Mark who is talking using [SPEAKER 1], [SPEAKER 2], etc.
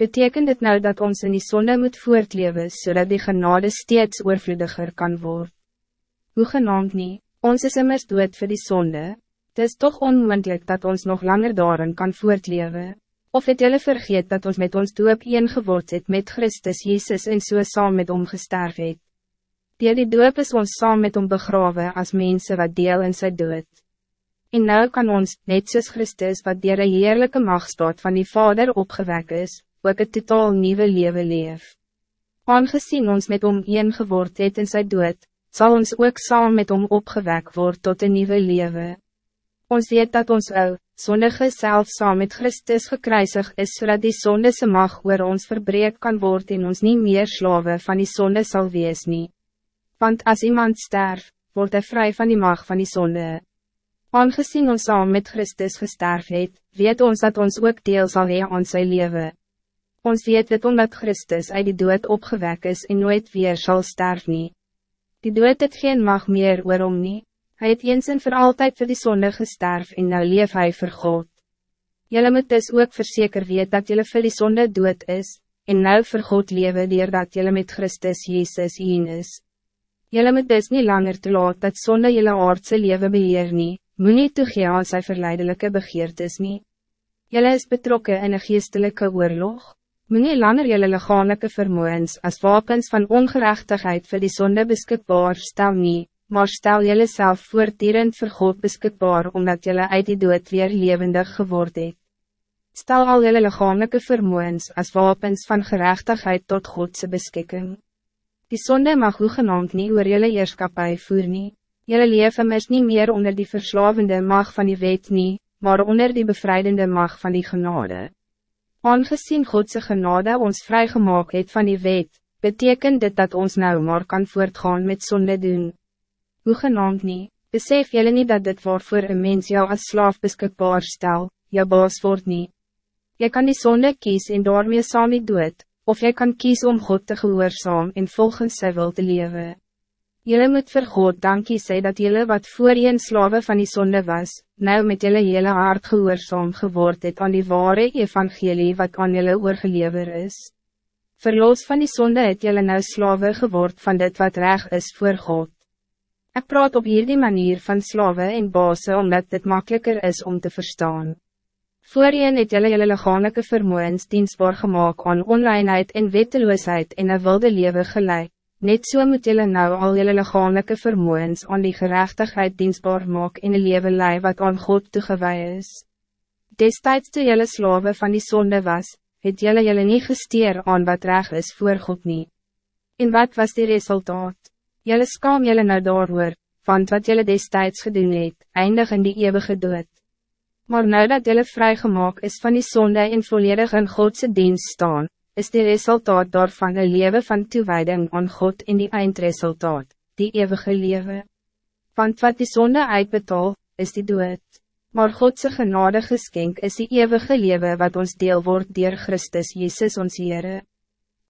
[SPEAKER 1] Betekent het nou dat ons in die zonde moet voortleven, zodat die genade steeds oorvloediger kan worden? Hoe genaamd niet, ons is immers dood voor die zonde, het is toch onmogelijk dat ons nog langer daarin kan voortleven. Of het jullie vergeet dat ons met ons doop een geword het met Christus Jezus en so saam met hom gesterf het? Die die doop is ons saam met hom begrawe as mensen wat deel in sy dood. En nou kan ons, net soos Christus wat dier een heerlijke machtstaat van die Vader opgewek is, ook het totaal nieuwe leven leef. Aangezien ons met hom een geword het in sy dood, zal ons ook saam met hom opgewek worden tot een nieuwe leven. Ons weet dat ons ou, zondige zelf saam met Christus gekruisig is, zodat die zonde se mag oor ons verbreek kan worden en ons niet meer slaven van die zonde zal wees nie. Want als iemand sterft, wordt hij vrij van die mag van die zonde. Aangezien ons saam met Christus gesterf het, weet ons dat ons ook deel zal hee aan sy leven. Ons weet het omdat Christus uit die dood opgewek is en nooit weer zal sterven. nie. Die dood het geen mag meer oorom nie. Hy het eens en voor altijd voor die zonde gesterf en nou leef hy vir God. Jylle moet dus ook verzeker weet dat jylle vir die zonde dood is, en nou vir God lewe dat jylle met Christus Jezus heen is. Jylle moet dus niet langer toelaat dat zonde jylle aardse lewe beheer nie, moet nie toegee aan sy verleidelijke begeertes nie. Jylle is betrokken in een geestelijke oorlog. Moet nie langer jylle lichamelijke vermogens als wapens van ongerechtigheid voor die zonde beschikbaar stel nie, maar stel jylle self voortdurend vir God beschikbaar omdat jylle uit die dood weer levendig geworden het. Stel al jylle lichamelijke vermogens als wapens van gerechtigheid tot Godse beschikking. Die zonde mag hoegenaamd nie oor jylle eerskapie voer nie, jylle leef immers nie meer onder die verslavende mag van die wet nie, maar onder die bevrijdende mag van die genade. Aangezien Godse genade ons vrijgemaakt het van die wet, betekent dit dat ons nou maar kan voortgaan met zonde doen. Hoe genaamd nie, besef jullie niet dat dit waarvoor een mens jou als slaaf beschikbaar stel, jou baas word nie. Jy kan die zonde kies en daarmee saam nie dood, of jy kan kies om God te gehoorzaam en volgens sy wil te leven. Jullie moet vir God dankie sê dat jullie wat voor een slawe van die zonde was, nou met jullie hele hart gehoorzaam geword het aan die ware evangelie wat aan jullie oorgelever is. Verloos van die zonde het jullie nou slawe geword van dit wat reg is voor God. Ik praat op hierdie manier van slawe en baase omdat dit makkelijker is om te verstaan. Voorheen het jullie jullie lichamelijke vermogens dienstbaar gemaakt aan onreinheid en wetteloosheid en een wilde leven gelijk. Net so moet jullie nou al jullie lichamelijke vermogens aan die gerechtigheid dienstbaar maak in een leven lei wat aan God toegewaai is. Destijds toe jullie slaven van die zonde was, het jullie jullie niet gesteer aan wat reg is voor God niet. En wat was die resultaat? Jullie skam jullie nou daarover, want wat jullie destijds gedoen het, eindig in die eeuwige dood. Maar nou dat jullie vrijgemaakt is van die zonde en volledig in Godse dienst staan, is die resultaat daarvan een leven van toewijding aan God in die eindresultaat, die eeuwige leven. Want wat die zonde uitbetaal, is die dood. Maar Godse genade geskenk is die eeuwige leven wat ons deel wordt dier Christus Jezus ons Heere.